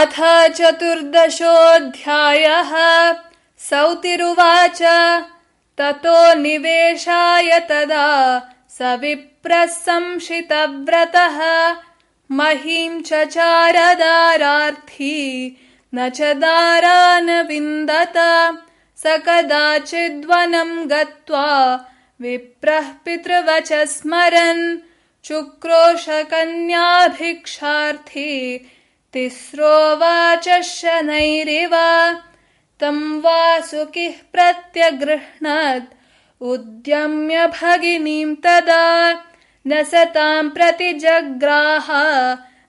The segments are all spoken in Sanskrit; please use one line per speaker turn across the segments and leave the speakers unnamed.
अथ चतुर्दशोऽध्यायः। सौतिरुवाच। ततो निवेशाय तदा स विप्रः संशितव्रतः महीं च चारदारार्थी न च दारान् विन्दत स कदाचिद्वनम् गत्वा विप्रः पितृवच स्मरन् चुक्रोशकन्याभिक्षार्थी तिस्रोवाच शनैरिव। तम् वासुकिः प्रत्यगृह्णत्। उद्यम्य भगिनीम् तदा। न स ताम् प्रति जग्राह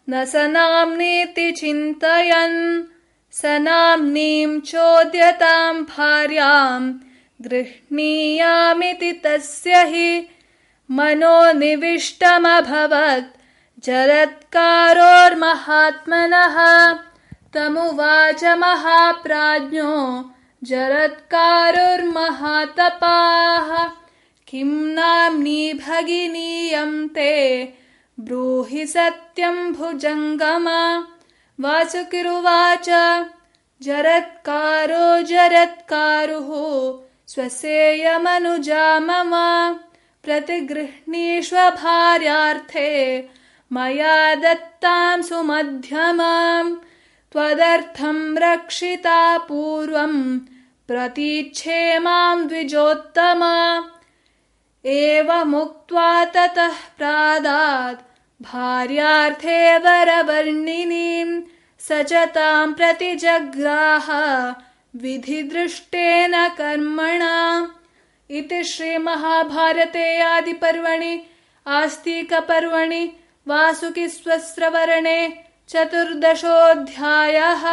न स नाम्नीति चिन्तयन्। स नाम्नीम् चोद्यताम् भार्याम् गृह्णीयामिति तस्य हि। मनोनिविष्टमभवत् जरत्कारोर्महात्मनः तमुवाच महाप्राज्ञो जरत्कारोर्महातपाः। किम् नाम्नी भगिनीयम् ते ब्रूहि सत्यम् भुजङ्गम। वासुकिरुवाच जरत्कारो जरत्कारुः स्वसेयमनुजा मम प्रतिगृह्णीष्व भार्यार्थे मया दत्ताम् सुमध्यमाम् त्वदर्थम् रक्षिता पूर्वम् प्रतीच्छे माम् द्विजोत्तमा। एवमुक्त्वा ततः प्रादात् भार्यार्थे वरवर्णिनीम् स च ताम् प्रति जग्राह विधिदृष्टेन कर्मणा। इति श्रीमहाभारते आदिपर्वणि आस्तिकपर्वणि वासुकिस्वस्रवर्णे चतुर्दशोऽध्यायः